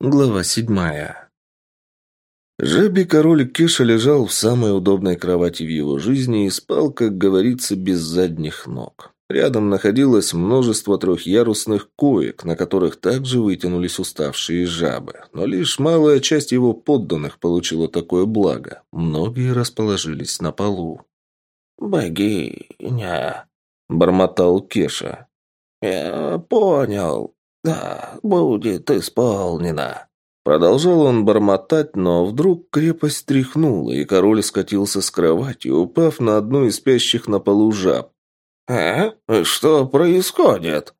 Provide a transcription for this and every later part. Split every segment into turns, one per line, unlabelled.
Глава седьмая. Жаби король Кеша лежал в самой удобной кровати в его жизни и спал, как говорится, без задних ног. Рядом находилось множество трехъярусных коек, на которых также вытянулись уставшие жабы. Но лишь малая часть его подданных получила такое благо. Многие расположились на полу.
«Богиня», —
бормотал Кеша.
«Я понял. «Да, будет исполнено».
Продолжал он бормотать, но вдруг крепость тряхнула, и король скатился с кровати, упав на одну из спящих на полу жаб.
«А? Что происходит?»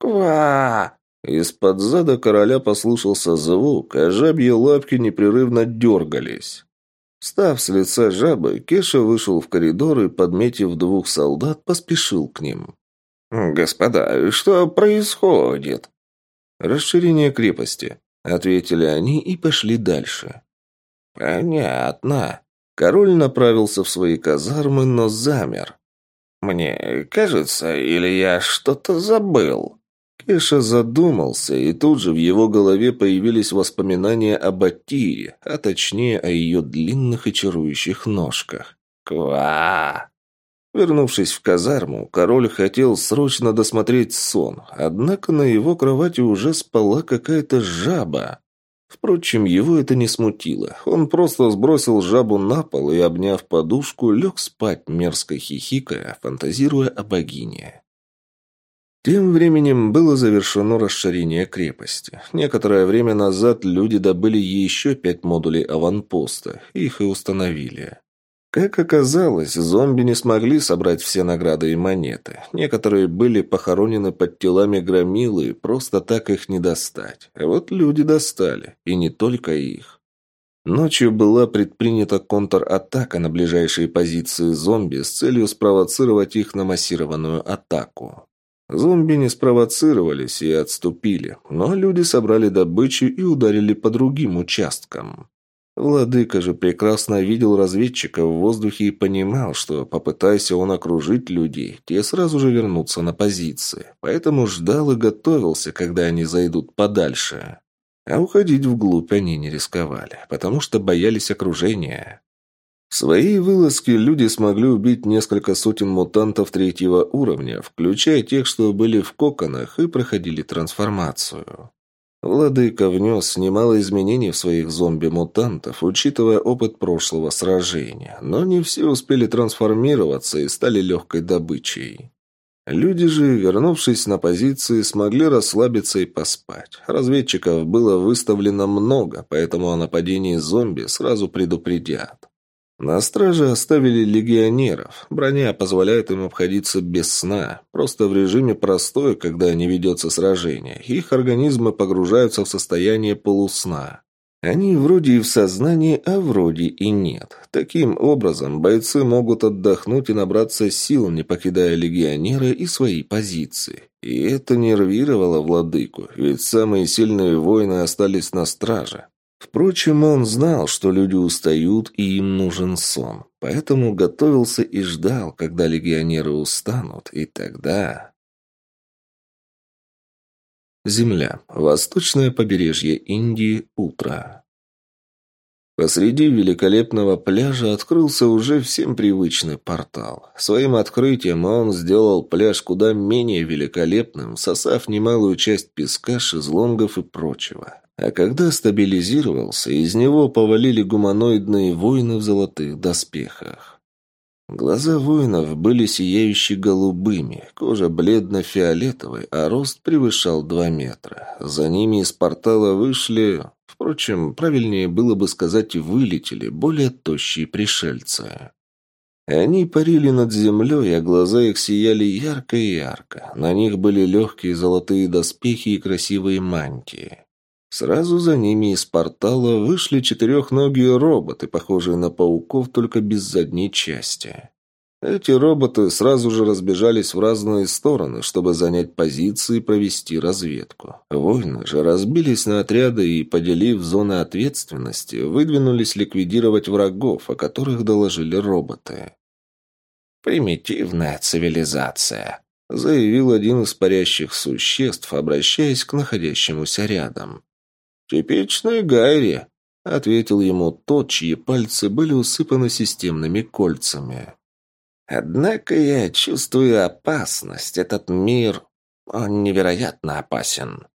«Ква!»
Из-под зада короля послушался звук, а жабьи лапки непрерывно дергались. Встав с лица жабы, Кеша вышел в коридор и, подметив двух солдат, поспешил к ним.
«Господа, что происходит?»
«Расширение крепости», — ответили они и пошли дальше.
«Понятно».
Король направился в свои казармы, но замер.
«Мне кажется, или я что-то забыл?»
Кеша задумался, и тут же в его голове появились воспоминания об Атире, а точнее о ее длинных и чарующих ножках.
«Ква!»
Вернувшись в казарму, король хотел срочно досмотреть сон, однако на его кровати уже спала какая-то жаба. Впрочем, его это не смутило. Он просто сбросил жабу на пол и, обняв подушку, лег спать, мерзко хихикая, фантазируя о богине. Тем временем было завершено расширение крепости. Некоторое время назад люди добыли еще пять модулей аванпоста, их и установили. Как оказалось, зомби не смогли собрать все награды и монеты. Некоторые были похоронены под телами громилы, просто так их не достать. А вот люди достали, и не только их. Ночью была предпринята контратака на ближайшие позиции зомби с целью спровоцировать их на массированную атаку. Зомби не спровоцировались и отступили, но люди собрали добычу и ударили по другим участкам. Владыка же прекрасно видел разведчика в воздухе и понимал, что, попытайся он окружить людей, те сразу же вернутся на позиции. Поэтому ждал и готовился, когда они зайдут подальше. А уходить вглубь они не рисковали, потому что боялись окружения. В своей вылазке люди смогли убить несколько сотен мутантов третьего уровня, включая тех, что были в коконах и проходили трансформацию. Владыка внес немало изменений в своих зомби-мутантов, учитывая опыт прошлого сражения, но не все успели трансформироваться и стали легкой добычей. Люди же, вернувшись на позиции, смогли расслабиться и поспать. Разведчиков было выставлено много, поэтому о нападении зомби сразу предупредят. На страже оставили легионеров. Броня позволяет им обходиться без сна. Просто в режиме простой, когда не ведется сражение. Их организмы погружаются в состояние полусна. Они вроде и в сознании, а вроде и нет. Таким образом, бойцы могут отдохнуть и набраться сил, не покидая легионеры и свои позиции. И это нервировало владыку, ведь самые сильные воины остались на страже. Впрочем, он знал, что люди устают и им нужен сон, поэтому готовился и ждал, когда легионеры устанут, и тогда... Земля. Восточное побережье Индии. Утро. Посреди великолепного пляжа открылся уже всем привычный портал. Своим открытием он сделал пляж куда менее великолепным, сосав немалую часть песка, шезлонгов и прочего. А когда стабилизировался, из него повалили гуманоидные воины в золотых доспехах. Глаза воинов были сияющие голубыми, кожа бледно-фиолетовой, а рост превышал два метра. За ними из портала вышли... Впрочем, правильнее было бы сказать «вылетели» более тощие пришельцы. Они парили над землей, а глаза их сияли ярко и ярко. На них были легкие золотые доспехи и красивые мантии. Сразу за ними из портала вышли четырехногие роботы, похожие на пауков, только без задней части. Эти роботы сразу же разбежались в разные стороны, чтобы занять позиции и провести разведку. Воины же разбились на отряды и, поделив зоны ответственности, выдвинулись ликвидировать врагов, о которых доложили роботы.
«Примитивная цивилизация», —
заявил один из парящих существ, обращаясь к находящемуся рядом. «Типичный Гайри», — ответил ему тот, чьи пальцы были усыпаны системными кольцами. «Однако я чувствую опасность. Этот мир, он невероятно опасен».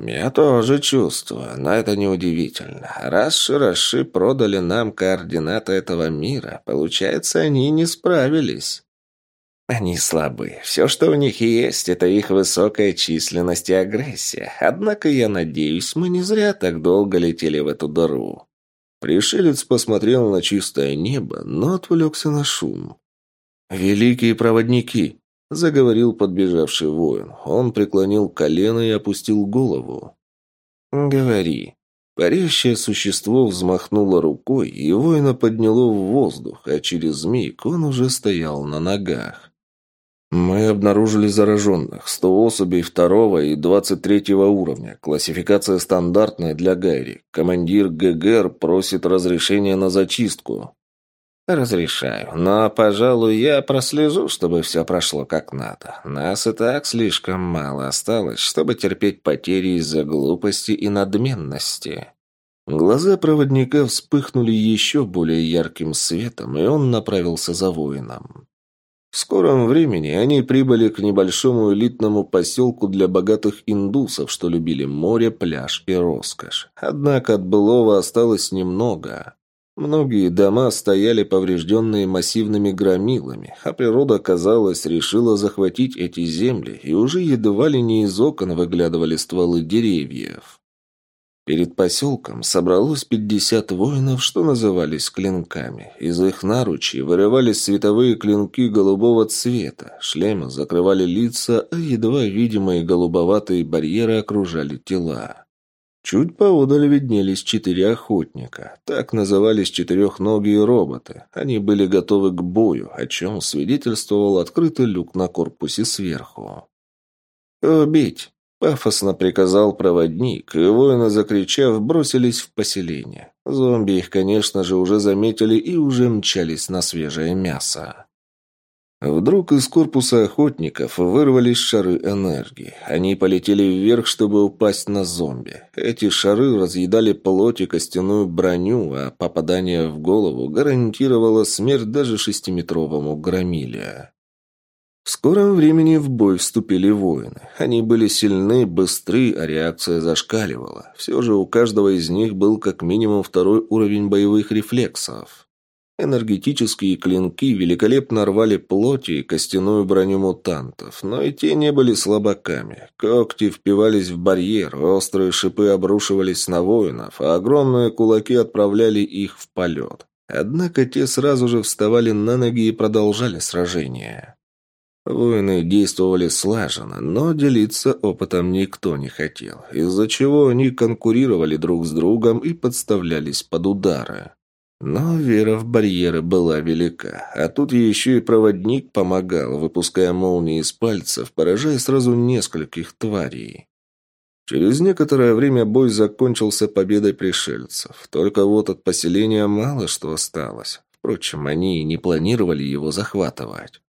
«Я тоже чувствую, но это неудивительно. Раз Широши продали нам координаты этого мира, получается, они не справились». Они слабы. Все, что у них есть, это их высокая численность и агрессия. Однако, я надеюсь, мы не зря так долго летели в эту дыру. Пришелец посмотрел на чистое небо, но отвлекся на шум. «Великие проводники!» — заговорил подбежавший воин. Он преклонил колено и опустил голову. «Говори». Парящее существо взмахнуло рукой, и воина подняло в воздух, а через миг он уже стоял на ногах. Мы обнаружили зараженных. 100 особей второго и 23 уровня. Классификация стандартная для Гайри. Командир ГГР просит разрешения на зачистку. Разрешаю, но, пожалуй, я прослежу, чтобы все прошло как надо. Нас и так слишком мало осталось, чтобы терпеть потери из-за глупости и надменности. Глаза проводника вспыхнули еще более ярким светом, и он направился за воином. В скором времени они прибыли к небольшому элитному поселку для богатых индусов, что любили море, пляж и роскошь. Однако от былого осталось немного. Многие дома стояли поврежденные массивными громилами, а природа, казалось, решила захватить эти земли, и уже едва ли не из окон выглядывали стволы деревьев. Перед поселком собралось пятьдесят воинов, что назывались клинками. Из их наручей вырывались световые клинки голубого цвета. Шлемы закрывали лица, а едва видимые голубоватые барьеры окружали тела. Чуть поодаль виднелись четыре охотника. Так назывались четырехногие роботы. Они были готовы к бою, о чем свидетельствовал открытый люк на корпусе сверху. «Убить!» Пафосно приказал проводник, и воины, закричав, бросились в поселение. Зомби их, конечно же, уже заметили и уже мчались на свежее мясо. Вдруг из корпуса охотников вырвались шары энергии. Они полетели вверх, чтобы упасть на зомби. Эти шары разъедали плоть и костяную броню, а попадание в голову гарантировало смерть даже шестиметровому громиле. В скором времени в бой вступили воины. Они были сильны, быстры, а реакция зашкаливала. Все же у каждого из них был как минимум второй уровень боевых рефлексов. Энергетические клинки великолепно рвали плоти и костяную броню мутантов, но и те не были слабаками. Когти впивались в барьер, острые шипы обрушивались на воинов, а огромные кулаки отправляли их в полет. Однако те сразу же вставали на ноги и продолжали сражение. Воины действовали слаженно, но делиться опытом никто не хотел, из-за чего они конкурировали друг с другом и подставлялись под удары. Но вера в барьеры была велика, а тут еще и проводник помогал, выпуская молнии из пальцев, поражая сразу нескольких тварей. Через некоторое время бой закончился победой пришельцев, только вот от поселения мало что осталось. Впрочем, они и не планировали его захватывать.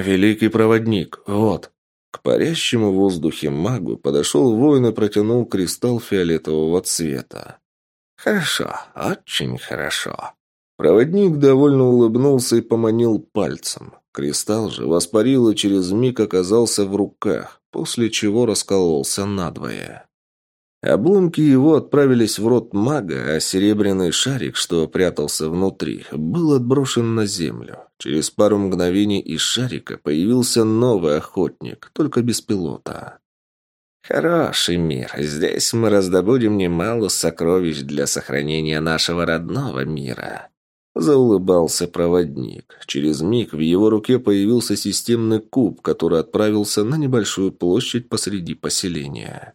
«Великий проводник, вот». К парящему в воздухе магу подошел воин и протянул кристалл фиолетового цвета. «Хорошо, очень хорошо». Проводник довольно улыбнулся и поманил пальцем. Кристалл же воспарил и через миг оказался в руках, после чего раскололся надвое. Обломки его отправились в рот мага, а серебряный шарик, что прятался внутри, был отброшен на землю. Через пару мгновений из шарика появился новый охотник, только без пилота. «Хороший мир. Здесь мы раздобудем немало сокровищ для сохранения нашего родного мира», — заулыбался проводник. Через миг в его руке появился системный куб, который отправился на небольшую площадь посреди поселения.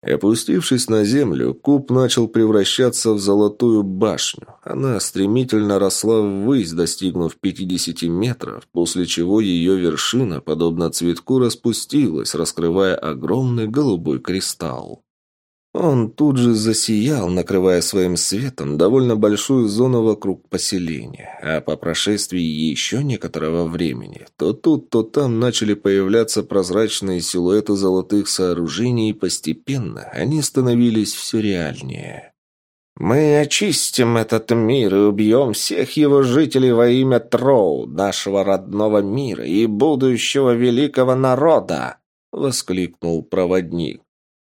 Опустившись на землю, куб начал превращаться в золотую башню. Она стремительно росла ввысь, достигнув 50 метров, после чего ее вершина, подобно цветку, распустилась, раскрывая огромный голубой кристалл. Он тут же засиял, накрывая своим светом довольно большую зону вокруг поселения, а по прошествии еще некоторого времени то тут, то там начали появляться прозрачные силуэты золотых сооружений, и постепенно они становились все реальнее. «Мы очистим этот мир и убьем всех его жителей во имя Троу, нашего родного мира и будущего великого народа!» — воскликнул проводник.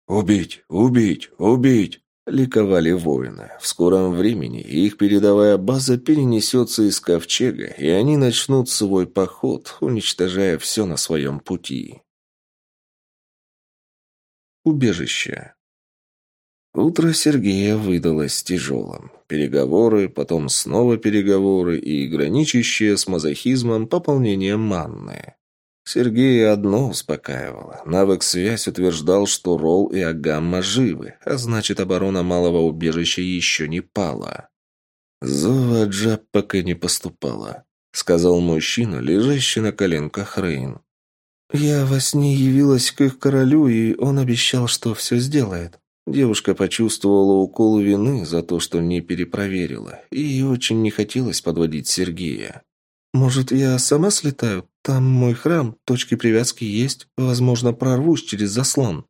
«Убить! Убить! Убить!» – ликовали воины. В скором времени их передовая база перенесется из ковчега, и они начнут свой поход, уничтожая все на своем пути. Убежище Утро Сергея выдалось тяжелым. Переговоры, потом снова переговоры и граничащее с мазохизмом пополнение манны. Сергея одно успокаивало. Навык связь утверждал, что Ролл и Агамма живы, а значит, оборона малого убежища еще не пала. «Зова Джаб пока не поступала», — сказал мужчина, лежащий на коленках Рейн. «Я во сне явилась к их королю, и он обещал, что все сделает». Девушка почувствовала укол вины за то, что не перепроверила, и очень не хотелось подводить Сергея. «Может, я сама слетаю? Там мой храм, точки привязки есть. Возможно, прорвусь через заслон».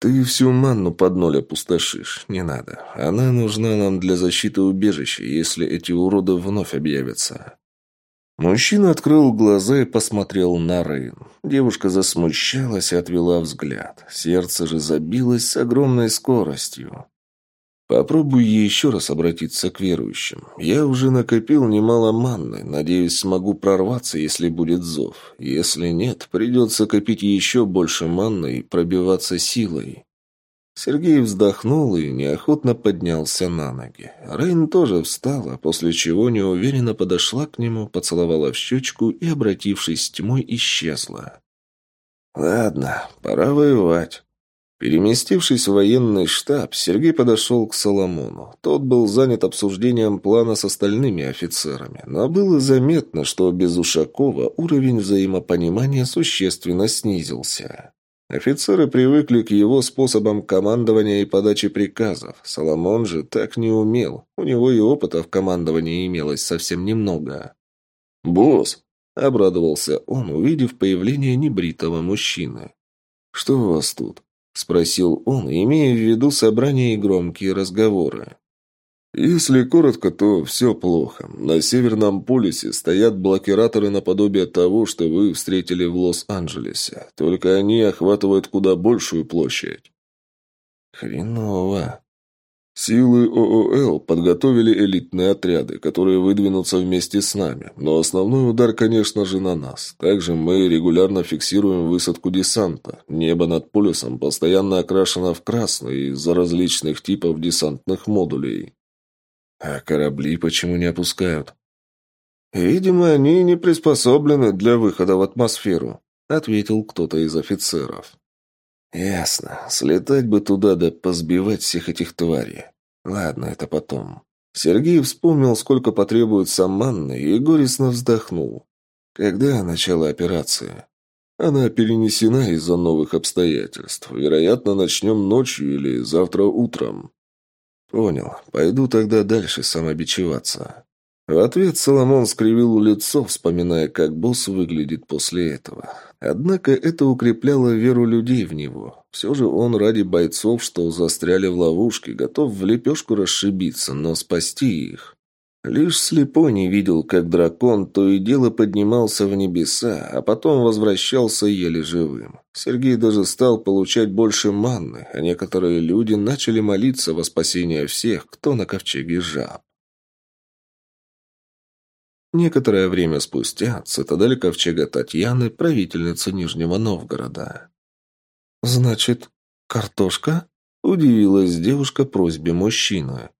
«Ты всю манну под ноль опустошишь. Не надо. Она нужна нам для защиты убежища, если эти уроды вновь объявятся». Мужчина открыл глаза и посмотрел на Рейн. Девушка засмущалась и отвела взгляд. Сердце же забилось с огромной скоростью. Попробую еще раз обратиться к верующим. Я уже накопил немало манны. Надеюсь, смогу прорваться, если будет зов. Если нет, придется копить еще больше манны и пробиваться силой. Сергей вздохнул и неохотно поднялся на ноги. Рейн тоже встала, после чего неуверенно подошла к нему, поцеловала в щечку и, обратившись с тьмой, исчезла. «Ладно, пора воевать». Переместившись в военный штаб, Сергей подошел к Соломону. Тот был занят обсуждением плана с остальными офицерами, но было заметно, что без Ушакова уровень взаимопонимания существенно снизился. Офицеры привыкли к его способам командования и подачи приказов. Соломон же так не умел. У него и опыта в командовании имелось совсем немного. «Босс!» — обрадовался он, увидев появление небритого мужчины. «Что у вас тут?» — спросил он, имея в виду собрание и громкие разговоры. Если коротко, то все плохо. На Северном полюсе стоят блокираторы наподобие того, что вы встретили в Лос-Анджелесе. Только они охватывают куда большую площадь. Хреново. Силы ООЛ подготовили элитные отряды, которые выдвинутся вместе с нами. Но основной удар, конечно же, на нас. Также мы регулярно фиксируем высадку десанта. Небо над полюсом постоянно окрашено в красный из-за различных типов десантных модулей. А корабли почему не опускают? Видимо, они не приспособлены для выхода в атмосферу, ответил кто-то из офицеров. Ясно. Слетать бы туда да позбивать всех этих тварей. Ладно, это потом. Сергей вспомнил, сколько потребуется манны, и горестно вздохнул. Когда начало операции? Она перенесена из-за новых обстоятельств. Вероятно, начнем ночью или завтра утром. «Понял. Пойду тогда дальше самобичеваться». В ответ Соломон скривил лицо, вспоминая, как босс выглядит после этого. Однако это укрепляло веру людей в него. Все же он ради бойцов, что застряли в ловушке, готов в лепешку расшибиться, но спасти их. Лишь слепой не видел, как дракон то и дело поднимался в небеса, а потом возвращался еле живым. Сергей даже стал получать больше манны, а некоторые люди начали молиться во спасение всех, кто на ковчеге жаб. Некоторое время спустя цитадель ковчега Татьяны, правительница Нижнего Новгорода. «Значит, картошка?» – удивилась девушка просьбе мужчины.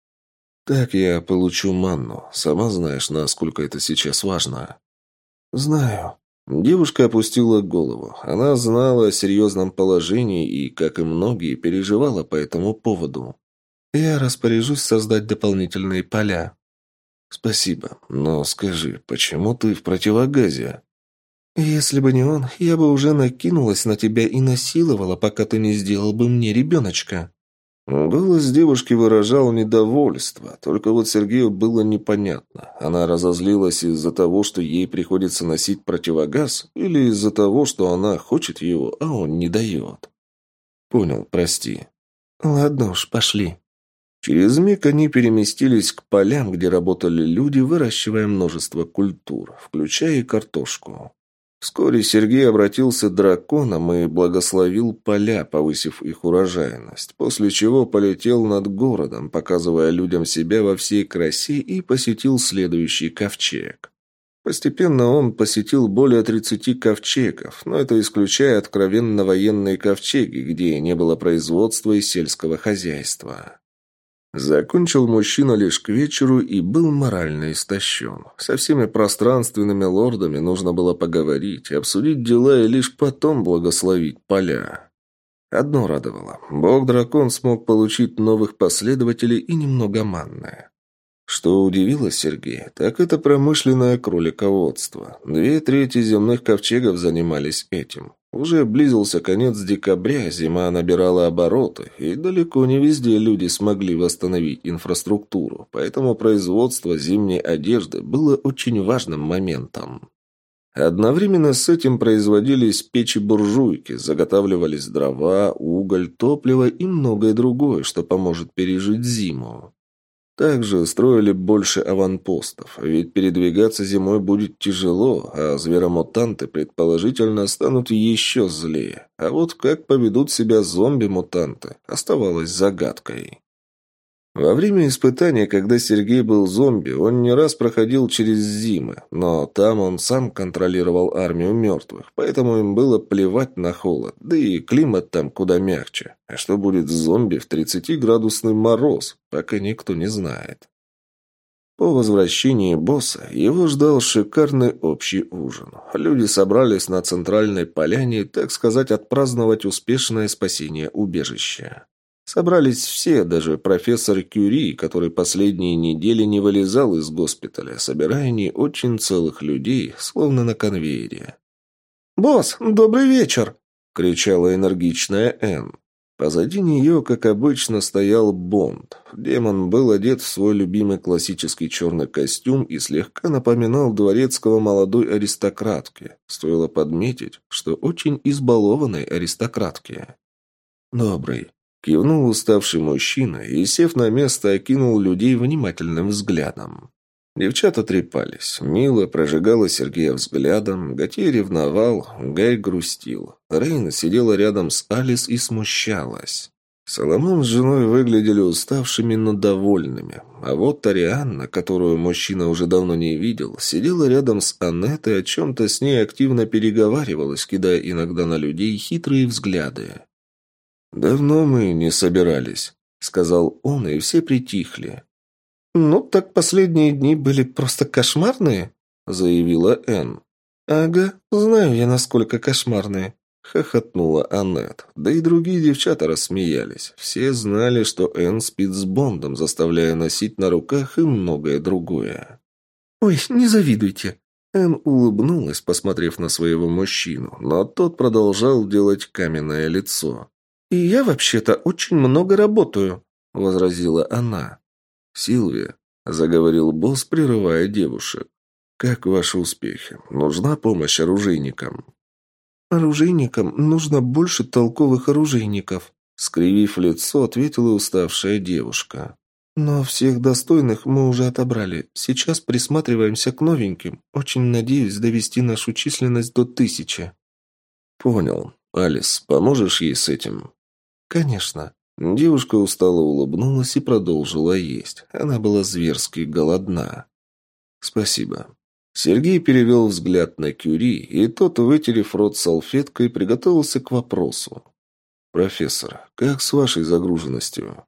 Так я получу манну. Сама знаешь, насколько это сейчас важно. Знаю. Девушка опустила голову. Она знала о серьезном положении и, как и многие, переживала по этому поводу. Я распоряжусь создать дополнительные поля. Спасибо. Но скажи, почему ты в противогазе? Если бы не он, я бы уже накинулась на тебя и насиловала, пока ты не сделал бы мне ребеночка. Голос девушки выражал недовольство, только вот Сергею было непонятно. Она разозлилась из-за того, что ей приходится носить противогаз, или из-за того, что она хочет его, а он не дает. «Понял, прости». «Ладно уж, пошли». Через миг они переместились к полям, где работали люди, выращивая множество культур, включая и картошку. Вскоре Сергей обратился драконом и благословил поля, повысив их урожайность, после чего полетел над городом, показывая людям себя во всей красе и посетил следующий ковчег. Постепенно он посетил более 30 ковчегов, но это исключая откровенно военные ковчеги, где не было производства и сельского хозяйства. Закончил мужчина лишь к вечеру и был морально истощен. Со всеми пространственными лордами нужно было поговорить, обсудить дела и лишь потом благословить поля. Одно радовало. Бог-дракон смог получить новых последователей и немного манны. Что удивило Сергея, так это промышленное кролиководство. Две трети земных ковчегов занимались этим. Уже близился конец декабря, зима набирала обороты, и далеко не везде люди смогли восстановить инфраструктуру, поэтому производство зимней одежды было очень важным моментом. Одновременно с этим производились печи-буржуйки, заготавливались дрова, уголь, топливо и многое другое, что поможет пережить зиму. Также строили больше аванпостов, ведь передвигаться зимой будет тяжело, а зверомутанты, предположительно, станут еще злее. А вот как поведут себя зомби-мутанты, оставалось загадкой. Во время испытания, когда Сергей был зомби, он не раз проходил через зимы, но там он сам контролировал армию мертвых, поэтому им было плевать на холод, да и климат там куда мягче. А что будет с зомби в 30-градусный мороз, пока никто не знает. По возвращении босса его ждал шикарный общий ужин. Люди собрались на центральной поляне, так сказать, отпраздновать успешное спасение убежища. Собрались все, даже профессор Кюри, который последние недели не вылезал из госпиталя, собирая не очень целых людей, словно на конвейере. «Босс, добрый вечер!» — кричала энергичная Энн. Позади нее, как обычно, стоял Бонд. Демон был одет в свой любимый классический черный костюм и слегка напоминал дворецкого молодой аристократки. Стоило подметить, что очень избалованной аристократки. «Добрый», Кивнул уставший мужчина и, сев на место, окинул людей внимательным взглядом. Девчата трепались. Мила прожигала Сергея взглядом, Готей ревновал, Гай грустил. Рейна сидела рядом с Алис и смущалась. Соломон с женой выглядели уставшими, но довольными. А вот Тарианна, которую мужчина уже давно не видел, сидела рядом с Аннетой, о чем-то с ней активно переговаривалась, кидая иногда на людей хитрые взгляды. «Давно мы не собирались», — сказал он, и все притихли. «Ну, так последние дни были просто кошмарные», — заявила Энн. «Ага, знаю я, насколько кошмарные», — хохотнула Аннет. Да и другие девчата рассмеялись. Все знали, что Энн спит с Бондом, заставляя носить на руках и многое другое. «Ой, не завидуйте», Энн улыбнулась, посмотрев на своего мужчину, но тот продолжал делать каменное лицо. «И я вообще-то очень много работаю», — возразила она. «Силвия», — заговорил босс, прерывая девушек. «Как ваши успехи? Нужна помощь оружейникам?» «Оружейникам нужно больше толковых оружейников», — скривив лицо, ответила уставшая девушка. «Но всех достойных мы уже отобрали. Сейчас присматриваемся к новеньким. Очень надеюсь довести нашу численность до тысячи». «Понял. Алис, поможешь ей с этим?» «Конечно». Девушка устало улыбнулась и продолжила есть. Она была зверски голодна. «Спасибо». Сергей перевел взгляд на Кюри, и тот, вытерев рот салфеткой, приготовился к вопросу. «Профессор, как с вашей загруженностью?»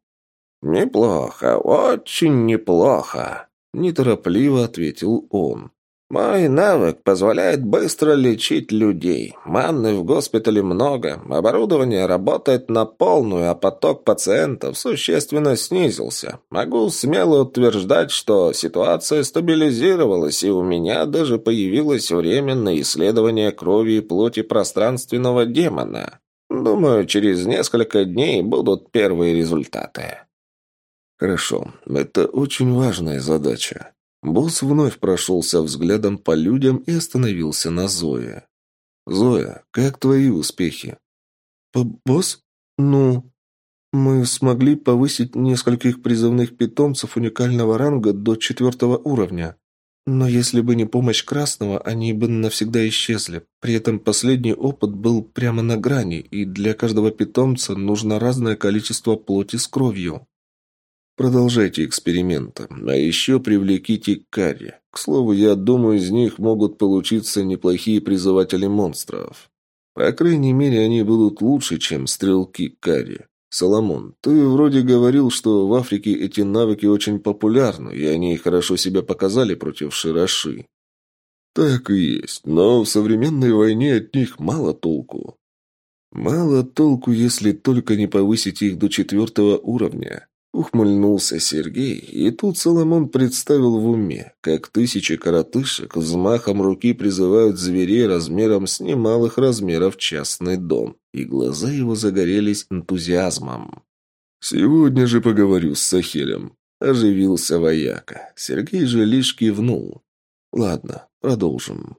«Неплохо, очень неплохо», – неторопливо ответил он. Мой навык позволяет быстро лечить людей. Манны в госпитале много, оборудование работает на полную, а поток пациентов существенно снизился. Могу смело утверждать, что ситуация стабилизировалась, и у меня даже появилось время на исследование крови и плоти пространственного демона.
Думаю, через несколько дней будут первые результаты.
Хорошо, это очень важная задача. Босс вновь прошелся взглядом по людям и остановился на Зое. «Зоя, как твои успехи?» «Босс? Ну, мы смогли повысить нескольких призывных питомцев уникального ранга до четвертого уровня. Но если бы не помощь Красного, они бы навсегда исчезли. При этом последний опыт был прямо на грани, и для каждого питомца нужно разное количество плоти с кровью. Продолжайте эксперименты, а еще привлеките Карри. К слову, я думаю, из них могут получиться неплохие призыватели монстров. По крайней мере, они будут лучше, чем стрелки Карри. «Соломон, ты вроде говорил, что в Африке эти навыки очень популярны, и они хорошо себя показали против Широши». «Так и есть, но в современной войне от них мало толку». «Мало толку, если только не повысить их до четвертого уровня. Ухмыльнулся Сергей, и тут Соломон представил в уме, как тысячи коротышек взмахом руки призывают зверей размером с немалых размеров частный дом, и глаза его загорелись энтузиазмом. «Сегодня же поговорю с Сахелем», – оживился вояка. Сергей же лишь кивнул. «Ладно, продолжим».